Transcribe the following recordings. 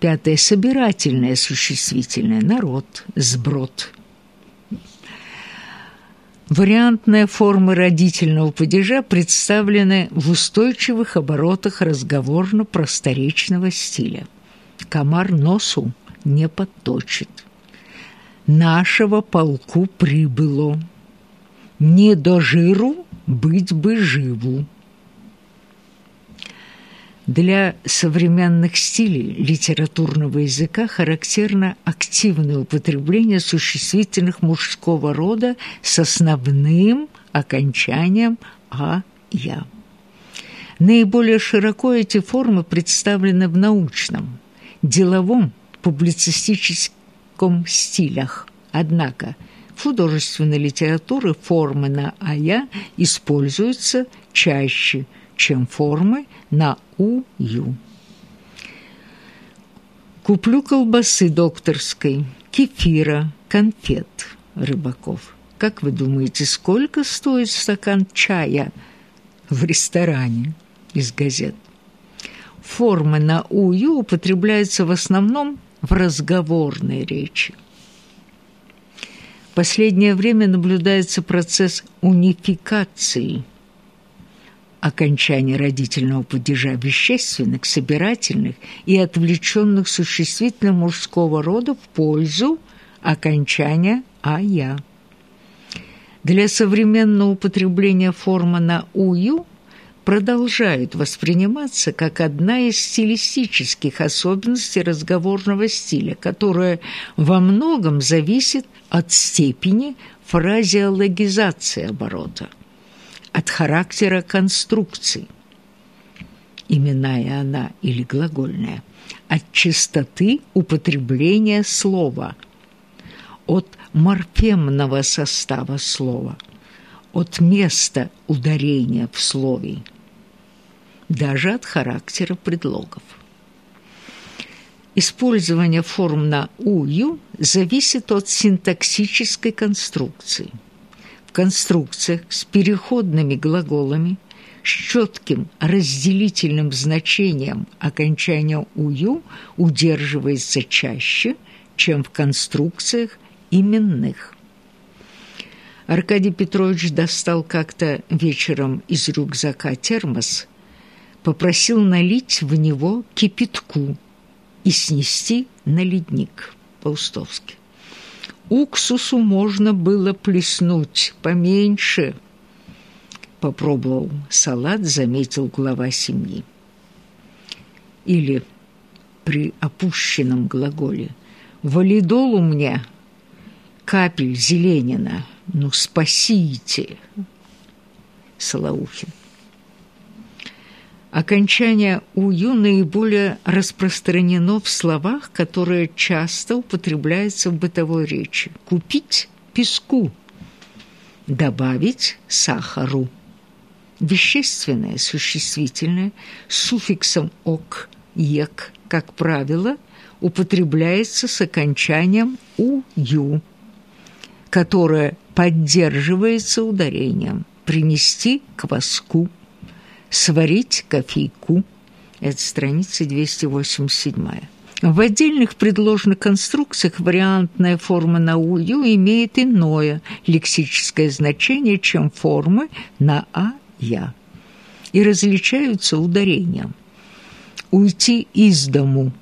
Пятое – собирательное существительное. Народ, сброд. Вариантные формы родительного падежа представлены в устойчивых оборотах разговорно-просторечного стиля. Комар носу не подточит. Нашего полку прибыло. Не до жиру быть бы живу. Для современных стилей литературного языка характерно активное употребление существительных мужского рода с основным окончанием «а», «я». Наиболее широко эти формы представлены в научном, деловом, публицистическом стилях. Однако в художественной литературе формы на «а-я» используются чаще, чем формы на ую. Куплю колбасы докторской, кефира, конфет, Рыбаков. Как вы думаете, сколько стоит стакан чая в ресторане из газет? Формы на ую употребляются в основном в разговорной речи. В последнее время наблюдается процесс унификации – окончание родительного падежа вещественных, собирательных и отвлеченных существительных мужского рода в пользу окончания «а-я». Для современного употребления форма на «ую» продолжают восприниматься как одна из стилистических особенностей разговорного стиля, которая во многом зависит от степени фразеологизации оборота от характера конструкции, именная она или глагольная, от чистоты употребления слова, от морфемного состава слова, от места ударения в слове, даже от характера предлогов. Использование форм на «ую» зависит от синтаксической конструкции – конструкциях с переходными глаголами с четким разделительным значением окончания «ую» удерживается чаще, чем в конструкциях именных. Аркадий Петрович достал как-то вечером из рюкзака термос, попросил налить в него кипятку и снести на ледник по-устовски. Уксусу можно было плеснуть поменьше. Попробовал салат, заметил глава семьи. Или при опущенном глаголе «Валидол у меня капель зеленина, ну спасите!» Солоухин. Окончание «ую» наиболее распространено в словах, которые часто употребляются в бытовой речи. Купить песку, добавить сахару. Вещественное, существительное, с суффиксом «ок», «ек», как правило, употребляется с окончанием «ую», которое поддерживается ударением «принести кваску» сварить кофейку. Это страница 287. В отдельных предложенных конструкциях вариантная форма на «ую» имеет иное лексическое значение, чем формы на «а», «я» и различаются ударением. Уйти из дому,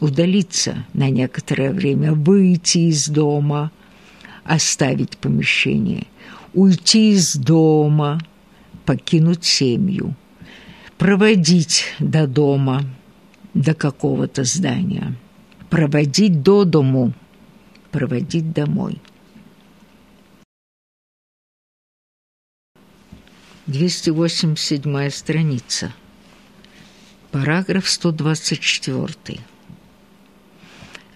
удалиться на некоторое время, выйти из дома, оставить помещение, уйти из дома – покинуть семью, проводить до дома, до какого-то здания, проводить до дому, проводить домой. 287 страница. Параграф 124.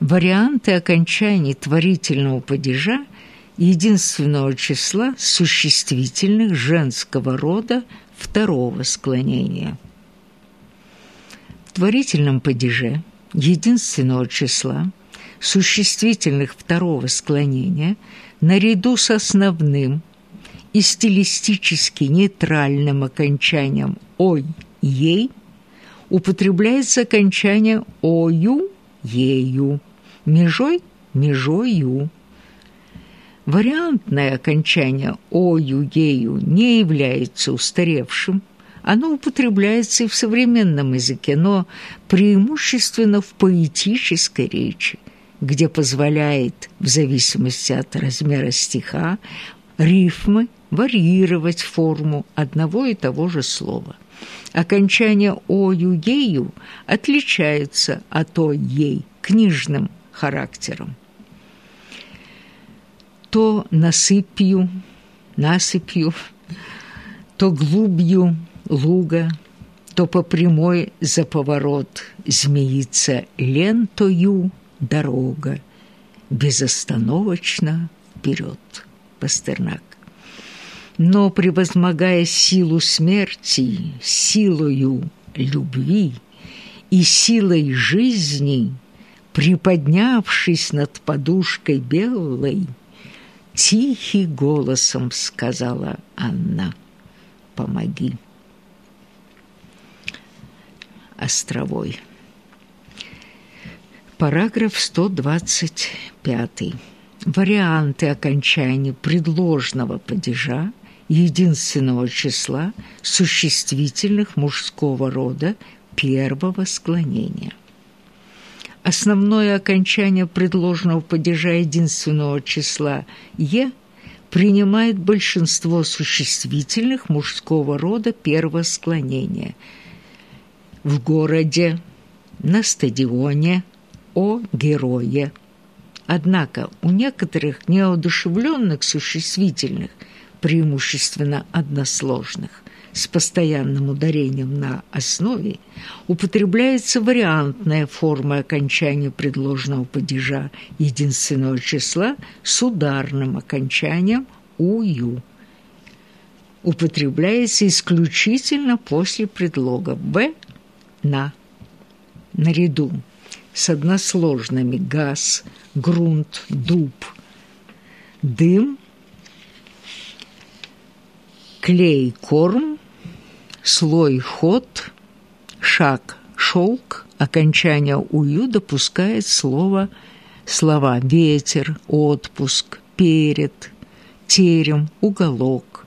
Варианты окончаний творительного падежа – единственного числа существительных женского рода второго склонения. В творительном падеже единственного числа существительных второго склонения наряду с основным и стилистически нейтральным окончанием «ой», «ей» употребляется окончание «ою», «ею», «межой», «межою». Вариантное окончание «ою», «ею» не является устаревшим, оно употребляется и в современном языке, но преимущественно в поэтической речи, где позволяет, в зависимости от размера стиха, рифмы варьировать форму одного и того же слова. Окончание «ою», «ею» отличаются от «о», «ей» книжным характером. То насыпью, насыпью, то глубью луга, то по прямой за поворот змеится лентою дорога, безостановочно вперед. Пастернак. Но, превозмогая силу смерти, силою любви и силой жизни, приподнявшись над подушкой белой, тихий голосом сказала Анна «Помоги». Островой. Параграф 125. Варианты окончания предложного падежа единственного числа существительных мужского рода первого склонения. Основное окончание предложенного падежа единственного числа «е» принимает большинство существительных мужского рода первого склонения. В городе, на стадионе, о герое. Однако у некоторых неодушевленных существительных, преимущественно односложных, с постоянным ударением на основе, употребляется вариантная форма окончания предложенного падежа единственного числа с ударным окончанием «ую». Употребляется исключительно после предлога «б» на наряду с односложными газ, грунт, дуб, дым, клей, корм, слой, ход, шаг, шелк, окончание «ую» допускает слово, слова «ветер», «отпуск», «перед», «терем», «уголок»,